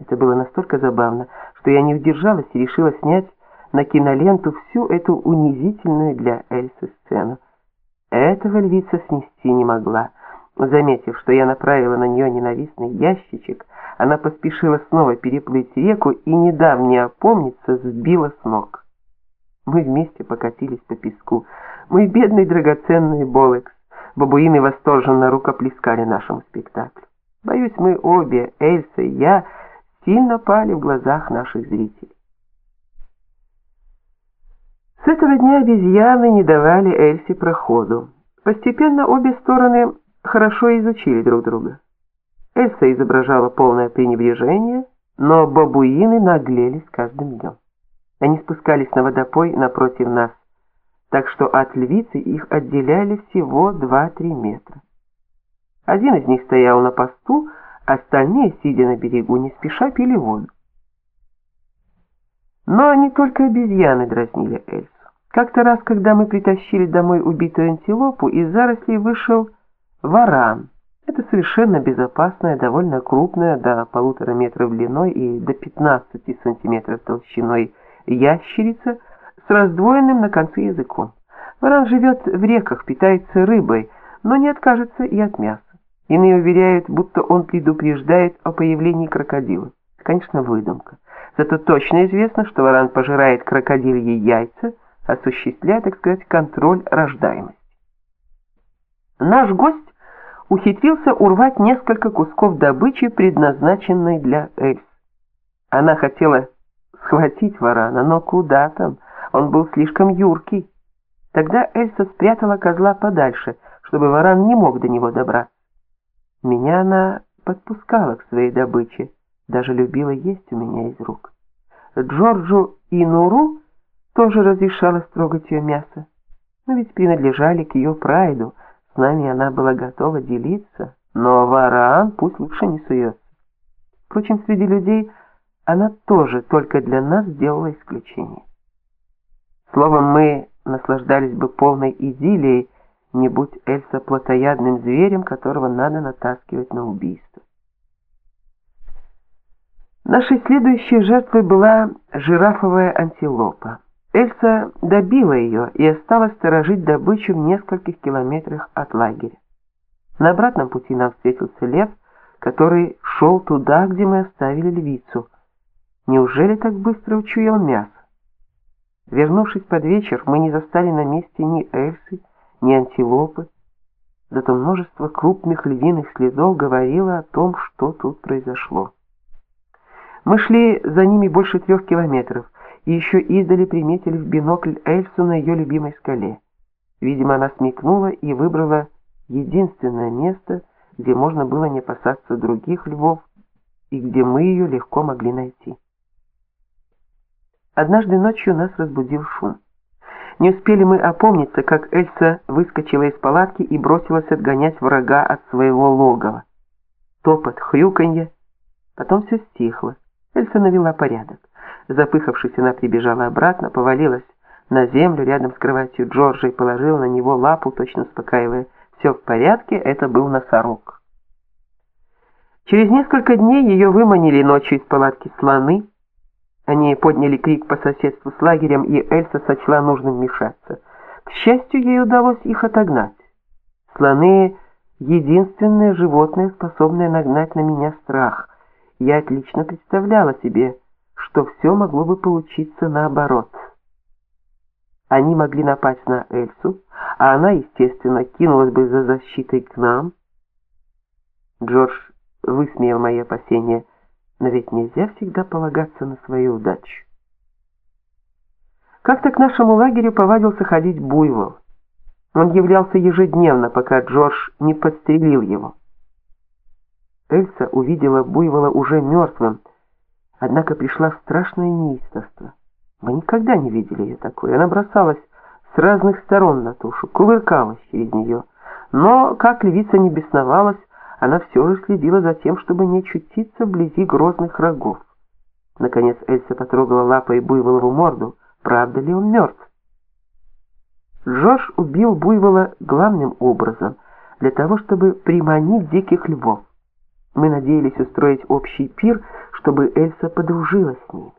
Это было настолько забавно, что я не удержалась и решила снять на киноленту всю эту унизительную для Эльсы сцену. Этого львица снести не могла. Заметив, что я направила на нее ненавистный ящичек, она поспешила снова переплыть реку и, не дав мне опомниться, сбила с ног. Мы вместе покатились по песку. Мой бедный драгоценный Болекс. Бабуины восторженно рукоплескали нашему спектаклю. Боюсь, мы обе, Эльса и я, сильно пали в глазах наших зрителей. С этого дня обезьяны не давали Эльсе проходу. Постепенно обе стороны хорошо изучили друг друга. Эльса изображала полное пренебрежение, но бабуины наглели с каждым днем. Они спускались на водопой напротив нас, так что от львицы их отделяли всего 2-3 метра. Один из них стоял на посту, остальные, сидя на берегу, не спеша пили воду. Но не только обезьяны дразнили Эльсу. Как-то раз, когда мы притащили домой убитую антилопу, из зарослей вышел варан. Это совершенно безопасная, довольно крупная, до полутора метров длиной и до 15 сантиметров толщиной ящерица с раздвоенным на конце языком. Варан живет в реках, питается рыбой, но не откажется и от мяса. Иные уверяют, будто он предупреждает о появлении крокодила. Конечно, выдумка. Зато точно известно, что варан пожирает крокодильи яйца, осуществляя, так сказать, контроль рождаемости. Наш гость ухитрился урвать несколько кусков добычи, предназначенной для Эльс. Она хотела схватить варана, но куда там, он был слишком юркий. Тогда Эльса спрятала козла подальше, чтобы варан не мог до него добраться. Меня она подпускала к своей добыче, даже любила есть у меня из рук. Джорджу и Нуру тоже разрешалось трогать ее мясо. Мы ведь принадлежали к ее прайду, с нами она была готова делиться, но Вараан пусть лучше не суется. Впрочем, среди людей она тоже только для нас сделала исключение. Словом, мы наслаждались бы полной идиллией, не будь Эльса плотоядным зверем, которого надо натаскивать на убийство. Нашей следующей жертвой была жирафовая антилопа. Эльса добила ее и осталась сторожить добычу в нескольких километрах от лагеря. На обратном пути нам встретился лев, который шел туда, где мы оставили львицу. Неужели так быстро учуял мясо? Вернувшись под вечер, мы не застали на месте ни Эльсы, ни антилопы. Зато множество крупных львиных следов говорило о том, что тут произошло. Мы шли за ними больше трех километров, и еще издали приметили в бинокль Эльсу на ее любимой скале. Видимо, она смекнула и выбрала единственное место, где можно было не опасаться других львов, и где мы ее легко могли найти. Однажды ночью нас разбудил шум. Не успели мы опомниться, как Эльса выскочила из палатки и бросилась отгонять врага от своего логова. Топот, хрюканье, потом все стихло. Эльса навела порядок. Запыхавшись, она прибежала обратно, повалилась на землю рядом с кроватью Джорджа и положила на него лапу, точно успокаивая. Все в порядке, это был носорог. Через несколько дней ее выманили ночью из палатки слоны. Они подняли крик по соседству с лагерем, и Эльса сочла нужным вмешаться. К счастью, ей удалось их отогнать. Слоны — единственное животное, способное нагнать на меня страх. Я отлично представляла себе, что все могло бы получиться наоборот. Они могли напасть на Эльсу, а она, естественно, кинулась бы за защитой к нам. Джордж высмеял мои опасения, но ведь нельзя всегда полагаться на свою удачу. Как-то к нашему лагерю повадился ходить буйвол. Он являлся ежедневно, пока Джордж не подстрелил его. Эльса увидела буйвола уже мертвым, Однако пришла в страшное неистовство. Мы никогда не видели ее такой. Она бросалась с разных сторон на тушу, кувыркалась через нее. Но, как львица не бесновалась, она все же следила за тем, чтобы не очутиться вблизи грозных рогов. Наконец Эльса потрогала лапой буйволову морду. Правда ли он мертв? Джош убил буйвола главным образом, для того, чтобы приманить диких львов. Мы надеялись устроить общий пир, чтобы Эльса подружилась с ними.